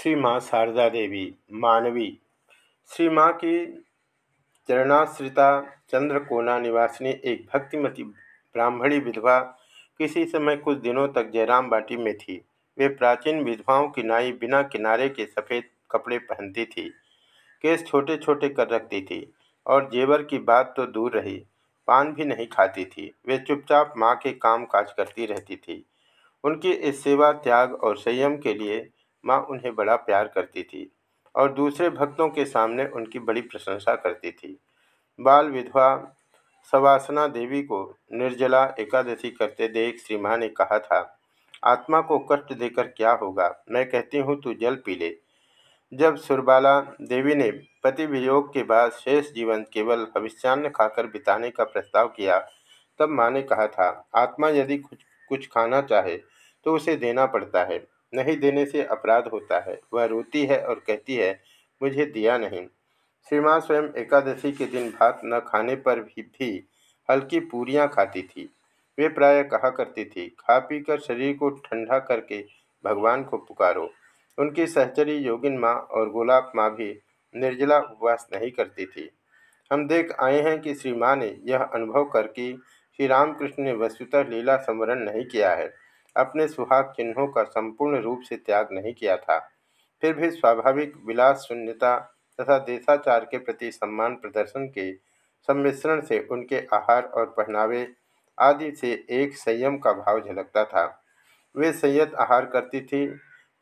श्री माँ शारदा देवी, मानवी। श्री माँ की चरणाश्रिता चंद्रकोना निवासिनी, एक भक्तिमती ब्राह्मणी विधवा, किसी समय कुछ दिनों तक जयराम बाटी में थी। वे प्राचीन विधवाओं की नाई बिना किनारे के सफ़ेद कपड़े पहनती थी, केस छोटे छोटे कर रखती थी, और जेवर की बात तो दूर रही, पान भी नहीं खाती थी। वे चुपचाप माँ के काम काज करती रहती थी। उनकी इस सेवा, त्याग और संयम के लिए माँ उन्हें बड़ा प्यार करती थी और दूसरे भक्तों के सामने उनकी बड़ी प्रशंसा करती थी। बाल विधवा सवासना देवी को निर्जला एकादशी करते देख श्री माँ ने कहा था, आत्मा को कष्ट देकर क्या होगा? मैं कहती हूँ, तू जल पी ले। जब सुरबाला देवी ने पति वियोग के बाद शेष जीवन केवल हविष्यान्न खाकर बिताने का प्रस्ताव किया, तब माँ ने कहा था, आत्मा यदि कुछ कुछ खाना चाहे तो उसे देना पड़ता है। नहीं देने से अपराध होता है। वह रोती है और कहती है मुझे दिया नहीं। श्री माँ स्वयं एकादशी के दिन भात न खाने पर भी, भी हल्की पूरियाँ खाती थी। वे प्रायः कहा करती थी खा पी कर शरीर को ठंडा करके भगवान को पुकारो। उनकी सहचरी योगिन माँ और गोलाब माँ भी निर्जला उपवास नहीं करती थी। हम देख आए हैं कि श्री माँ ने यह अनुभव करके श्री रामकृष्ण ने वस्तुतः लीला संवरण नहीं किया है। अपने सुहाग चिन्हों का संपूर्ण रूप से त्याग नहीं किया था। फिर भी स्वाभाविक विलास, शून्यता तथा देशाचार के प्रति सम्मान प्रदर्शन के सम्मिश्रण से उनके आहार और पहनावे आदि से एक संयम का भाव झलकता था। वे संयत आहार करती थी,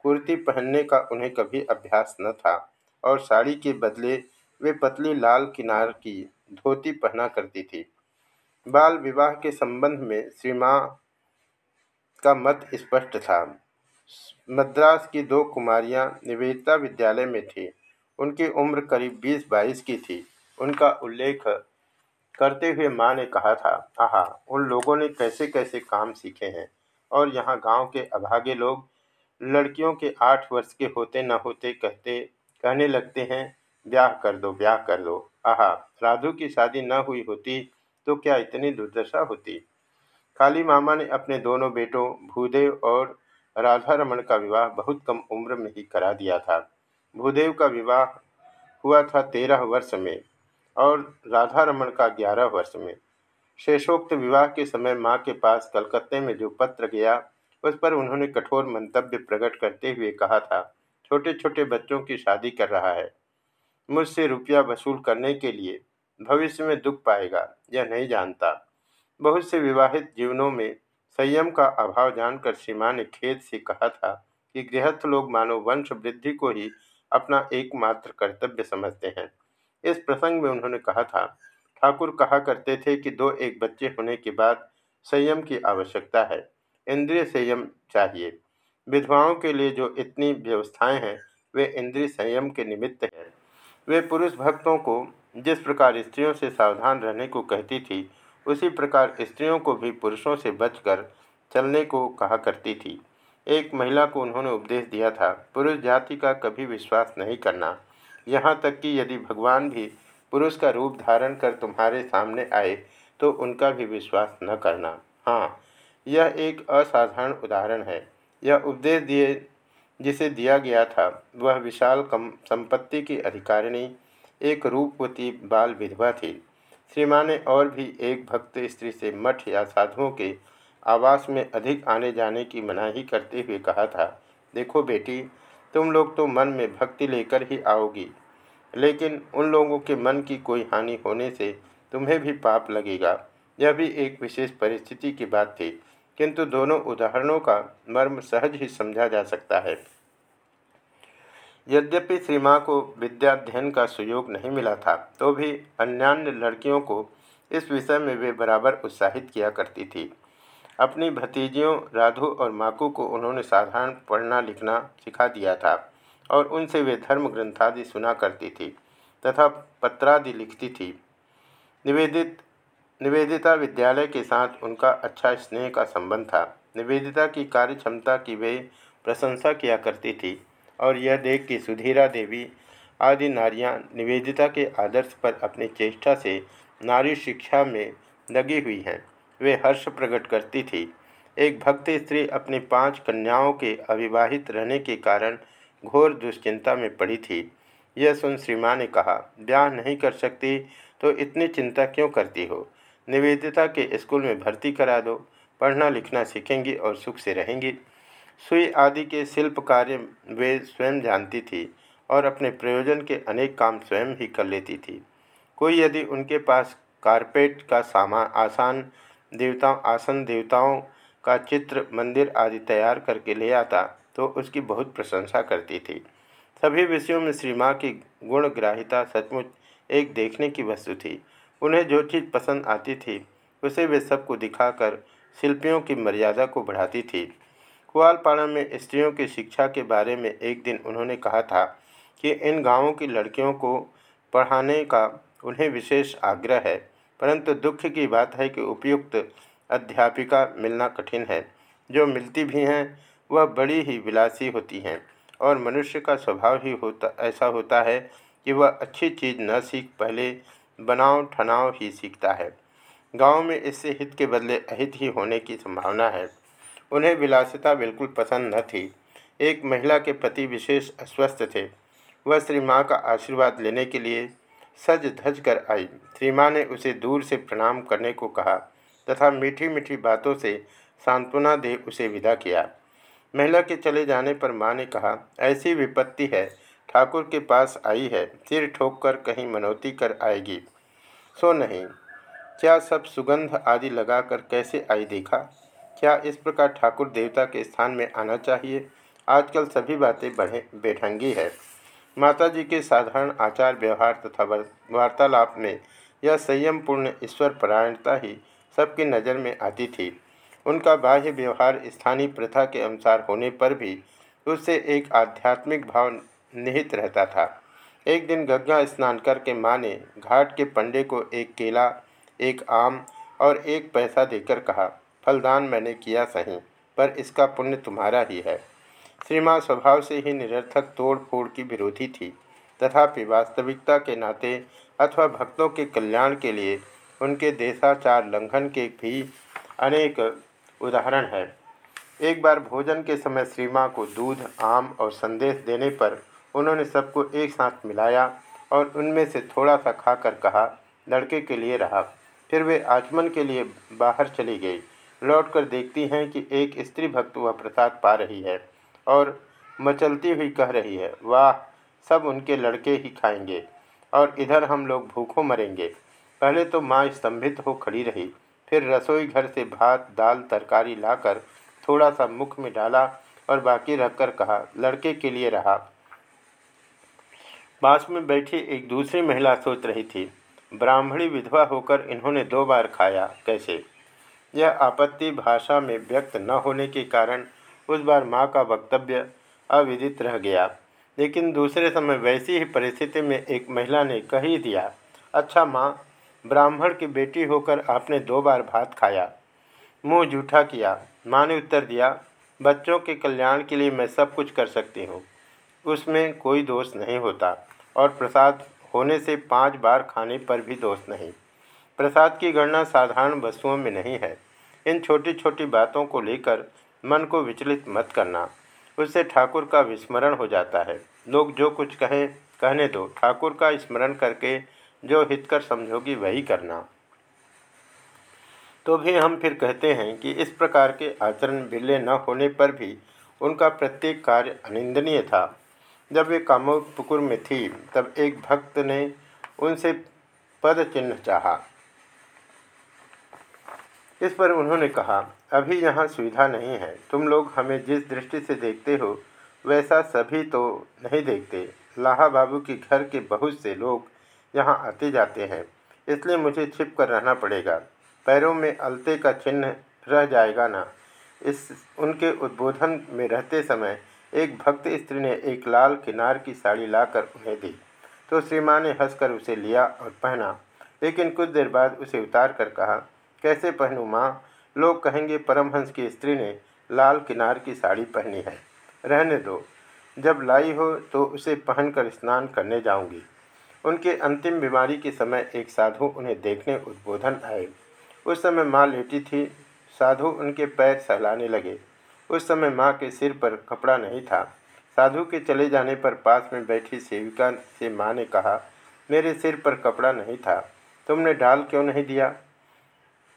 कुर्ती पहनने का उन्हें कभी अभ्यास न था और साड़ी के बदले वे पतली लाल किनार की धोती पहना करती थी। बाल विवाह के संबंध में श्री का मत स्पष्ट था। मद्रास की दो कुमारियाँ निवेदिता विद्यालय में थीं। उनकी उम्र करीब बीस बाईस की थी। उनका उल्लेख करते हुए माँ ने कहा था, आहा, उन लोगों ने कैसे कैसे काम सीखे हैं और यहाँ गाँव के अभागे लोग लड़कियों के आठ वर्ष के होते न होते कहते, कहने लगते हैं, ब्याह कर दो, ब्याह कर दो। आहा, राधु की शादी न हुई होती तो क्या इतनी दुर्दशा होती? काली मामा ने अपने दोनों बेटों भूदेव और राधा रमन का विवाह बहुत कम उम्र में ही करा दिया था। भूदेव का विवाह हुआ था तेरह वर्ष में और राधा रमन का ग्यारह वर्ष में। शेषोक्त विवाह के समय माँ के पास कलकत्ते में जो पत्र गया, उस पर उन्होंने कठोर मंतव्य प्रकट करते हुए कहा था छोटे छोटे बच्चों की शादी कर रहा है। मुझसे रुपया वसूल करने के लिए भविष्य में दुख पाएगा, यह नहीं जानता। बहुत से विवाहित जीवनों में संयम का अभाव जानकर सीमा ने खेत से कहा था कि गृहस्थ लोग मानव वंश वृद्धि को ही अपना एकमात्र कर्तव्य समझते हैं। इस प्रसंग में उन्होंने कहा था, ठाकुर कहा करते थे कि दो एक बच्चे होने के बाद संयम की आवश्यकता है, इंद्रिय संयम चाहिए। विधवाओं के लिए जो इतनी व्यवस्थाएँ हैं, वे इंद्रिय संयम के निमित्त हैं। वे पुरुष भक्तों को जिस प्रकार स्त्रियों से सावधान रहने को कहती थी उसी प्रकार स्त्रियों को भी पुरुषों से बचकर चलने को कहा करती थी। एक महिला को उन्होंने उपदेश दिया था, पुरुष जाति का कभी विश्वास नहीं करना। यहाँ तक कि यदि भगवान भी पुरुष का रूप धारण कर तुम्हारे सामने आए तो उनका भी विश्वास न करना। हाँ यह एक असाधारण उदाहरण है। यह उपदेश दिए, जिसे दिया गया था, वह विशाल कम संपत्ति की अधिकारिणी, एक रूपवती बाल विधवा थी। श्री माँ ने और भी एक भक्त स्त्री से मठ या साधुओं के आवास में अधिक आने जाने की मनाही करते हुए कहा था, देखो बेटी, तुम लोग तो मन में भक्ति लेकर ही आओगी, लेकिन उन लोगों के मन की कोई हानि होने से तुम्हें भी पाप लगेगा। यह भी एक विशेष परिस्थिति की बात थी, किंतु दोनों उदाहरणों का मर्म सहज ही समझा जा सकता है। यद्यपि श्री माँ को विद्याध्ययन का सुयोग नहीं मिला था तो भी अन्यान्य लड़कियों को इस विषय में वे बराबर उत्साहित किया करती थी। अपनी भतीजियों राधु और माकू को उन्होंने साधारण पढ़ना लिखना सिखा दिया था और उनसे वे धर्म ग्रंथादि सुना करती थी तथा पत्रादि लिखती थी। निवेदित, निवेदिता विद्यालय के साथ उनका अच्छा स्नेह का संबंध था। निवेदिता की कार्य क्षमता की वे प्रशंसा किया करती थी। और यह देख कि सुधीरा देवी आदि नारियाँ निवेदिता के आदर्श पर अपनी चेष्टा से नारी शिक्षा में लगी हुई हैं। वे हर्ष प्रकट करती थी। एक भक्त स्त्री अपनी पाँच कन्याओं के अविवाहित रहने के कारण घोर दुश्चिंता में पड़ी थी। यह सुन श्री माँ ने कहा, ब्याह नहीं कर सकती तो इतनी चिंता क्यों करती हो? निवेदिता के स्कूल में भर्ती करा दो, पढ़ना लिखना सीखेंगी और सुख से रहेंगी। सुई आदि के शिल्प कार्य वे स्वयं जानती थी और अपने प्रयोजन के अनेक काम स्वयं ही कर लेती थी। कोई यदि उनके पास कारपेट का सामान, आसान देवताओं, आसन देवताओं का चित्र, मंदिर आदि तैयार करके ले आता तो उसकी बहुत प्रशंसा करती थी। सभी विषयों में श्री माँ की गुणग्राहिता सचमुच एक देखने की वस्तु थी। उन्हें जो चीज़ पसंद आती थी, उसे वे सबको दिखाकर शिल्पियों की मर्यादा को बढ़ाती थी। कुआलपाड़ा में स्त्रियों की शिक्षा के बारे में एक दिन उन्होंने कहा था कि इन गाँवों की लड़कियों को पढ़ाने का उन्हें विशेष आग्रह है, परंतु दुख की बात है कि उपयुक्त अध्यापिका मिलना कठिन है। जो मिलती भी हैं, वह बड़ी ही विलासी होती हैं और मनुष्य का स्वभाव ही होता, ऐसा होता है कि वह अच्छी चीज़ न सीख पहले बनाव ठनाव ही सीखता है। गाँव में इससे हित के बदले अहित ही होने की संभावना है। उन्हें विलासिता बिल्कुल पसंद न थी। एक महिला के प्रति विशेष अस्वस्थ थे। वह श्री माँ का आशीर्वाद लेने के लिए सज धज कर आई। श्री माँ ने उसे दूर से प्रणाम करने को कहा तथा मीठी मीठी बातों से सांत्वना दे उसे विदा किया। महिला के चले जाने पर माँ ने कहा, ऐसी विपत्ति है। ठाकुर के पास आई है। सिर ठोक कर कहीं मनौती कर आएगी। सो नहीं। क्या सब सुगंध आदि लगाकर कैसे आई देखा? क्या इस प्रकार ठाकुर देवता के स्थान में आना चाहिए? आजकल सभी बातें बढ़े बेढंगी है। माता जी के साधारण आचार व्यवहार तथा वार्तालाप में यह संयमपूर्ण ईश्वर परायणता ही सबकी नज़र में आती थी। उनका बाह्य व्यवहार स्थानीय प्रथा के अनुसार होने पर भी उससे एक आध्यात्मिक भाव निहित रहता था। एक दिन गंगा स्नान करके माँ ने घाट के पंडे को एक केला, एक आम और एक पैसा देकर कहा फलदान मैंने किया सही, पर इसका पुण्य तुम्हारा ही है। श्री माँ स्वभाव से ही निरर्थक तोड़ फोड़ की विरोधी थी, तथापि वास्तविकता के नाते अथवा भक्तों के कल्याण के लिए उनके देशाचार लंघन के भी अनेक उदाहरण है। एक बार भोजन के समय श्री माँ को दूध, आम और संदेश देने पर उन्होंने सबको एक साथ मिलाया और उनमें से थोड़ा सा खाकर कहा, लड़के के लिए रहा। फिर वे आचमन के लिए बाहर चली गई। लौटकर देखती हैं कि एक स्त्री भक्त वह प्रसाद पा रही है और मचलती हुई कह रही है, वाह, सब उनके लड़के ही खाएँगे और इधर हम लोग भूखों मरेंगे। पहले तो माँ स्तंभित हो खड़ी रही, फिर रसोई घर से भात, दाल, तरकारी लाकर थोड़ा सा मुख में डाला और बाकी रखकर कहा, लड़के के लिए रहा। पास में बैठी एक दूसरी महिला सोच रही थी, ब्राह्मणी विधवा होकर इन्होंने दो बार खाया, कैसे? यह आपत्ति भाषा में व्यक्त न होने के कारण उस बार माँ का वक्तव्य अविदित रह गया। लेकिन दूसरे समय वैसी ही परिस्थिति में एक महिला ने कह ही दिया अच्छा माँ, ब्राह्मण की बेटी होकर आपने दो बार भात खाया। मुँह जूठा किया। माँ ने उत्तर दिया, बच्चों के कल्याण के लिए मैं सब कुछ कर सकती हूँ। उसमें कोई दोष नहीं होता और प्रसाद होने से पाँच बार खाने पर भी दोष नहीं। प्रसाद की गणना साधारण वस्तुओं में नहीं है। इन छोटी छोटी बातों को लेकर मन को विचलित मत करना। उससे ठाकुर का विस्मरण हो जाता है। लोग जो कुछ कहें, कहने दो। ठाकुर का स्मरण करके जो हितकर समझोगी वही करना। तो भी हम फिर कहते हैं कि इस प्रकार के आचरण बिल्ले न होने पर भी उनका प्रत्येक कार्य अनिंदनीय था। जब वे कामोपुकुर में थी, तब एक भक्त ने उनसे पद चिन्ह चाहा। इस पर उन्होंने कहा, अभी यहाँ सुविधा नहीं है। तुम लोग हमें जिस दृष्टि से देखते हो, वैसा सभी तो नहीं देखते। लाहा बाबू के घर के बहुत से लोग यहाँ आते जाते हैं। इसलिए मुझे छिप कर रहना पड़ेगा। पैरों में अलते का चिन्ह रह जाएगा ना। इस, उनके उद्बोधन में रहते समय एक भक्त स्त्री ने एक लाल किनार की साड़ी लाकर उन्हें दी। तो श्री माँ ने हंसकर उसे लिया और पहना। लेकिन कुछ देर बाद उसे उतार कर कहा कैसे पहनूँ माँ? लोग कहेंगे, परमहंस की स्त्री ने लाल किनार की साड़ी पहनी है। रहने दो। जब लाई हो तो उसे पहनकर स्नान करने जाऊँगी। उनके अंतिम बीमारी के समय एक साधु उन्हें देखने उद्बोधन आए। उस समय माँ लेटी थी। साधु उनके पैर सहलाने लगे। उस समय माँ के सिर पर कपड़ा नहीं था। साधु के चले जाने पर पास में बैठी सेविका से माँ ने कहा, मेरे सिर पर कपड़ा नहीं था। तुमने डाल क्यों नहीं दिया?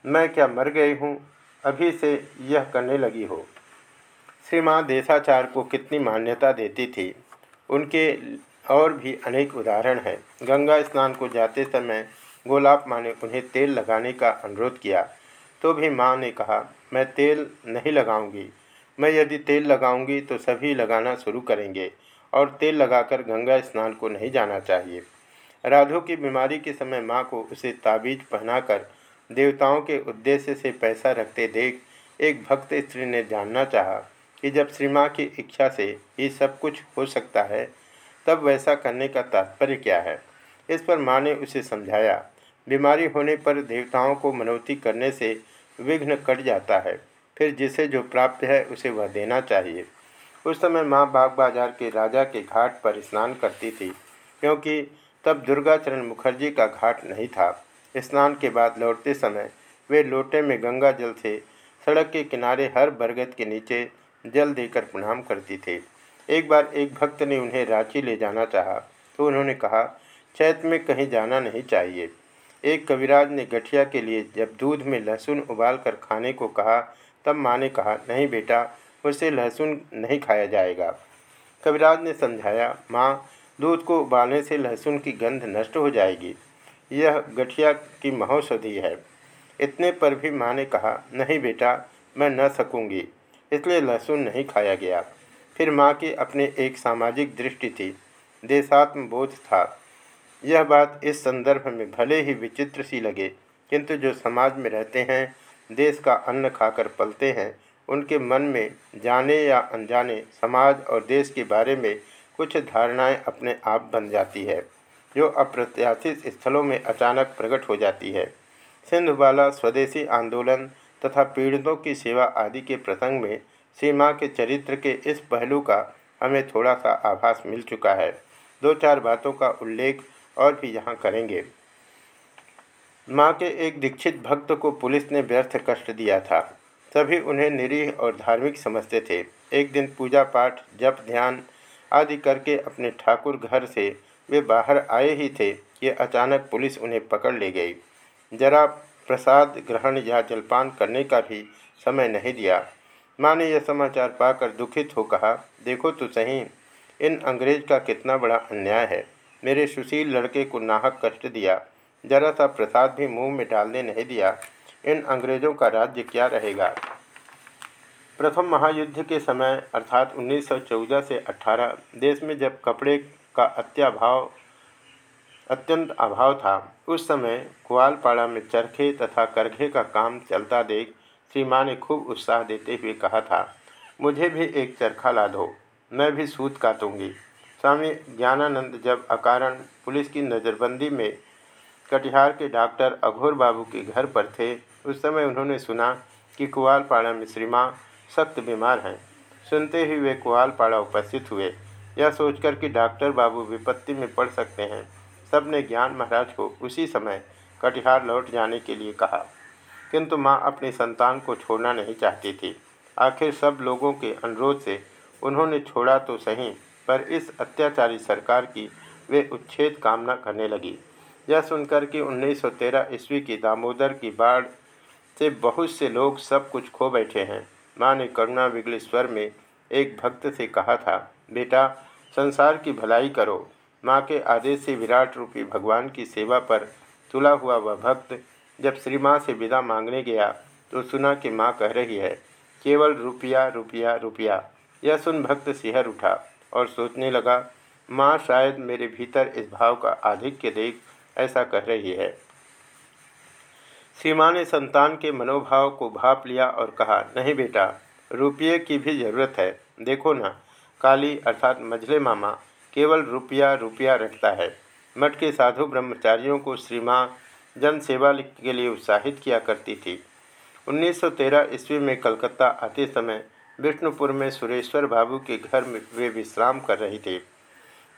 मैं क्या मर गई हूँ? अभी से यह करने लगी हो। श्री माँ देशाचार को कितनी मान्यता देती थी। उनके और भी अनेक उदाहरण हैं। गंगा स्नान को जाते समय गोलाब माँ ने उन्हें तेल लगाने का अनुरोध किया। तो भी माँ ने कहा, मैं तेल नहीं लगाऊँगी। मैं यदि तेल लगाऊँगी तो सभी लगाना शुरू करेंगे और तेल लगाकर गंगा स्नान को नहीं जाना चाहिए। राधो की बीमारी के समय माँ को उसे ताबीज पहनाकर देवताओं के उद्देश्य से पैसा रखते देख एक भक्त स्त्री ने जानना चाहा कि जब श्री माँ की इच्छा से ये सब कुछ हो सकता है, तब वैसा करने का तात्पर्य क्या है? इस पर माँ ने उसे समझाया। बीमारी होने पर देवताओं को मनौती करने से विघ्न कट जाता है, फिर जिसे जो प्राप्त है उसे वह देना चाहिए। उस समय माँ बाग बाज़ार के राजा के घाट पर स्नान करती थी, क्योंकि तब दुर्गाचरण मुखर्जी का घाट नहीं था। स्नान के बाद लौटते समय वे लोटे में गंगा जल से सड़क के किनारे हर बरगद के नीचे जल देकर प्रणाम करती थी। एक बार एक भक्त ने उन्हें रांची ले जाना चाहा तो उन्होंने कहा, चैत में कहीं जाना नहीं चाहिए। एक कविराज ने गठिया के लिए जब दूध में लहसुन उबाल कर खाने को कहा, तब माँ ने कहा, नहीं बेटा उससे लहसुन नहीं खाया जाएगा। कविराज ने समझाया, माँ, दूध को उबालने से लहसुन की गंध नष्ट हो जाएगी। यह गठिया की महौषधि है। इतने पर भी माँ ने कहा, नहीं बेटा, मैं न सकूँगी। इसलिए लहसुन नहीं खाया गया फिर माँ की अपने एक सामाजिक दृष्टि थी। देशात्म बोध था। यह बात इस संदर्भ में भले ही विचित्र सी लगे, किंतु जो समाज में रहते हैं, देश का अन्न खाकर पलते हैं, उनके मन में जाने या अनजाने समाज और देश के बारे में कुछ धारणाएँ अपने आप बन जाती है। जो अप्रत्याशित स्थलों में अचानक प्रकट हो जाती है। सिंधुबाला स्वदेशी आंदोलन तथा पीड़ितों की सेवा आदि के प्रसंग में सीमा के चरित्र के इस पहलू का हमें थोड़ा सा आभास मिल चुका है। दो चार बातों का उल्लेख और भी यहाँ करेंगे। माँ के एक दीक्षित भक्त को पुलिस ने व्यर्थ कष्ट दिया था। सभी उन्हें निरीह और धार्मिक समझते थे। एक दिन पूजा पाठ, जप, ध्यान आदि करके अपने ठाकुर घर से वे बाहर आए ही थे कि अचानक पुलिस उन्हें पकड़ ले गई। जरा प्रसाद ग्रहण या जलपान करने का भी समय नहीं दिया। माँ ने यह समाचार पाकर दुखित हो कहा, देखो तो सही, इन अंग्रेज़ का कितना बड़ा अन्याय है। मेरे सुशील लड़के को नाहक कष्ट दिया। जरा सा प्रसाद भी मुँह में डालने नहीं दिया। इन अंग्रेज़ों का राज्य क्या रहेगा? प्रथम महायुद्ध के समय, अर्थात 1914 से 18 देश में जब कपड़े का अत्याभाव, अत्यंत अभाव था। उस समय कुआलपाड़ा में चरखे तथा करघे का काम चलता देख श्री माँ ने खूब उत्साह देते हुए कहा था, मुझे भी एक चरखा ला दो, मैं भी सूत काटूँगी। स्वामी ज्ञानानंद जब अकारण पुलिस की नज़रबंदी में कटिहार के डॉक्टर अघोर बाबू के घर पर थे, उस समय उन्होंने सुना कि कुआलपाड़ा में श्री माँ सख्त बीमार हैं। सुनते ही वे कुआलपाड़ा उपस्थित हुए। यह सोचकर कि डॉक्टर बाबू विपत्ति में पड़ सकते हैं। सबने ज्ञान महाराज को उसी समय कटिहार लौट जाने के लिए कहा। किंतु माँ अपनी संतान को छोड़ना नहीं चाहती थी। आखिर सब लोगों के अनुरोध से उन्होंने छोड़ा तो सही, पर इस अत्याचारी सरकार की वे उच्छेद कामना करने लगी। यह सुनकर कि 1913 ईस्वी की दामोदर की बाढ़ से बहुत से लोग सब कुछ खो बैठे हैं। माँ ने करुणा विगले स्वर में एक भक्त से कहा था बेटा, संसार की भलाई करो। माँ के आदेश से विराट रूपी भगवान की सेवा पर तुला हुआ वह भक्त जब श्री माँ से विदा मांगने गया तो सुना कि माँ कह रही है, केवल रुपया रुपया रुपया। यह सुन भक्त सिहर उठा और सोचने लगा, माँ शायद मेरे भीतर इस भाव का आधिक्य देख ऐसा कह रही है। सीमा ने संतान के मनोभाव को भाप लिया और कहा, नहीं बेटा, रुपये की भी ज़रूरत है। देखो ना काली अर्थात मझले मामा, केवल रुपया रुपया रखता है। मठ के साधु ब्रह्मचारियों को श्री माँ जन सेवा के लिए उत्साहित किया करती थी। 1913 ईस्वी में कलकत्ता आते समय विष्णुपुर में सुरेश्वर बाबू के घर में वे विश्राम कर रही थे।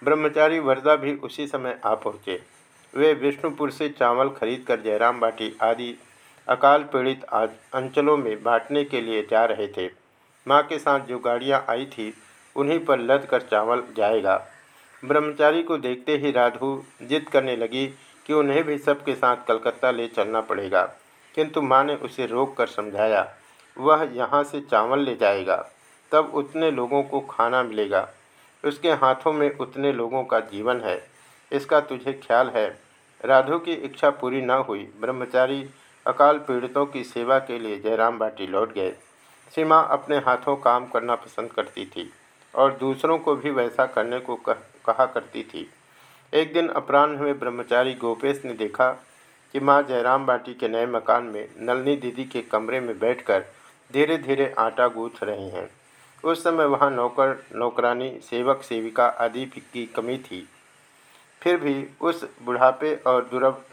ब्रह्मचारी वरदा भी उसी समय आ पहुँचे। वे विष्णुपुर से चावल खरीदकर जयराम बाटी आदि अकाल पीड़ित अंचलों में बांटने के लिए जा रहे थे। माँ के साथ जो गाड़ियाँ आई थी उन्हीं पर लद कर चावल जाएगा। ब्रह्मचारी को देखते ही राधु जिद करने लगी कि उन्हें भी सबके साथ कलकत्ता ले चलना पड़ेगा, किंतु माँ ने उसे रोक कर समझाया, वह यहाँ से चावल ले जाएगा, तब उतने लोगों को खाना मिलेगा। उसके हाथों में उतने लोगों का जीवन है, इसका तुझे ख्याल है? राधु की इच्छा पूरी न हुई। ब्रह्मचारी अकाल पीड़ितों की सेवा के लिए जयराम बाटी लौट गए। सीमा अपने हाथों काम करना पसंद करती थी। और दूसरों को भी वैसा करने को कह, कहा करती थी। एक दिन अपराह्न में ब्रह्मचारी गोपेश ने देखा कि माँ जयराम बाटी के नए मकान में नलनी दीदी के कमरे में बैठकर धीरे धीरे आटा गूँथ रहे हैं। उस समय वहाँ नौकर नौकरानी सेवक सेविका आदि की कमी थी। फिर भी उस बुढ़ापे और दुर्ब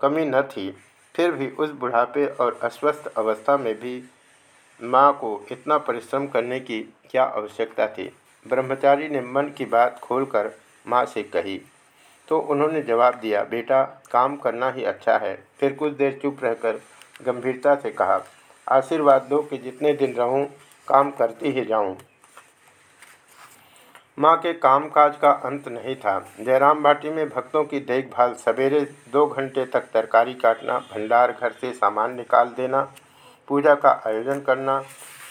कमी न थी। फिर भी उस बुढ़ापे और अस्वस्थ अवस्था में भी माँ को इतना परिश्रम करने की क्या आवश्यकता थी? ब्रह्मचारी ने मन की बात खोलकर माँ से कही तो उन्होंने जवाब दिया, बेटा, काम करना ही अच्छा है। फिर कुछ देर चुप रहकर गंभीरता से कहा, आशीर्वाद दो कि जितने दिन रहूँ, काम करती ही जाऊँ। माँ के कामकाज का अंत नहीं था। जयराम बाटी में भक्तों की देखभाल, सवेरे दो घंटे तक तरकारी काटना, भंडार घर से सामान निकाल देना पूजा का आयोजन करना,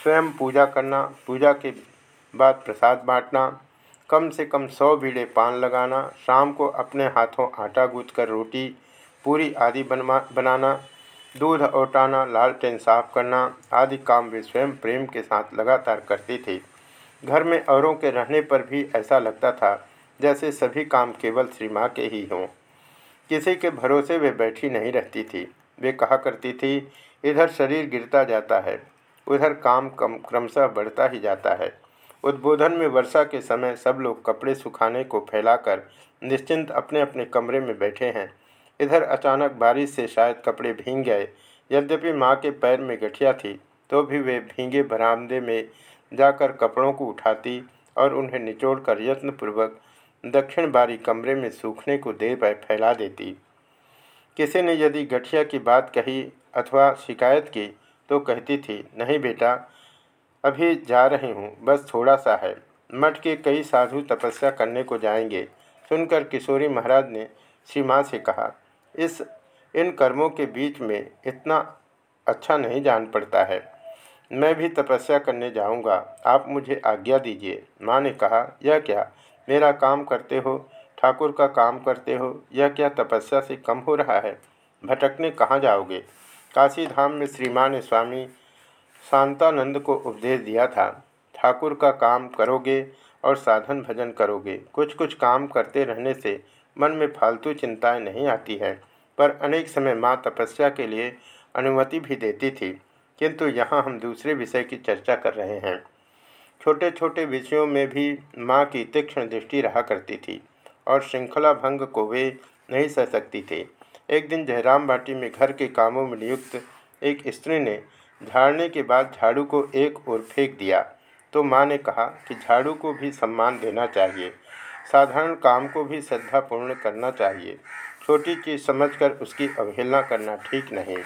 स्वयं पूजा करना, पूजा के बाद प्रसाद बांटना, कम से कम सौ बीड़े पान लगाना, शाम को अपने हाथों आटा गूँथ कर रोटी, पूरी आदि बनवा, बनाना, दूध औटाना लालटेन साफ़ करना आदि काम वे स्वयं प्रेम के साथ लगातार करती थी। घर में औरों के रहने पर भी ऐसा लगता था जैसे सभी काम केवल श्री माँ के ही हों। किसी के भरोसे वे बैठी नहीं रहती थी। वे कहा करती थी इधर शरीर गिरता जाता है, उधर काम कम, क्रमशः बढ़ता ही जाता है। उद्बोधन में वर्षा के समय सब लोग कपड़े सुखाने को फैलाकर निश्चिंत अपने अपने कमरे में बैठे हैं। इधर अचानक बारिश से शायद कपड़े भींग गए। यद्यपि माँ के पैर में गठिया थी तो भी वे भींगे बरामदे में जाकर कपड़ों को उठाती और उन्हें निचोड़कर यत्नपूर्वक दक्षिण बारी कमरे में सूखने को दे फैला देती। किसी ने यदि गठिया की बात कही अथवा शिकायत की तो कहती थी, नहीं बेटा, अभी जा रही हूँ, बस थोड़ा सा है। मठ के कई साधु तपस्या करने को जाएँगे। सुनकर किशोरी महाराज ने श्री माँ से कहा, इस, इन कर्मों के बीच में इतना अच्छा नहीं जान पड़ता है। मैं भी तपस्या करने जाऊँगा। आप मुझे आज्ञा दीजिए। माँ ने कहा, यह क्या? मेरा काम करते हो? ठाकुर का काम करते हो? यह क्या तपस्या से कम हो रहा है? भटकने कहाँ जाओगे? काशी धाम में श्री माँ ने स्वामी शांतानंद को उपदेश दिया था, ठाकुर का काम करोगे और साधन भजन करोगे। कुछ कुछ काम करते रहने से मन में फालतू चिंताएँ नहीं आती हैं, पर अनेक समय माँ तपस्या के लिए अनुमति भी देती थी। किंतु यहाँ हम दूसरे विषय की चर्चा कर रहे हैं। छोटे छोटे विषयों में भी माँ की तीक्ष्ण दृष्टि रहा करती थी और श्रृंखला भंग को वे नहीं सह सकती थी। एक दिन जयराम बाटी में घर के कामों में नियुक्त एक स्त्री ने झाड़ने के बाद झाड़ू को एक ओर फेंक दिया। तो माँ ने कहा कि झाड़ू को भी सम्मान देना चाहिए, साधारण काम को भी श्रद्धापूर्ण करना चाहिए। छोटी चीज़ समझकर उसकी अवहेलना करना ठीक नहीं।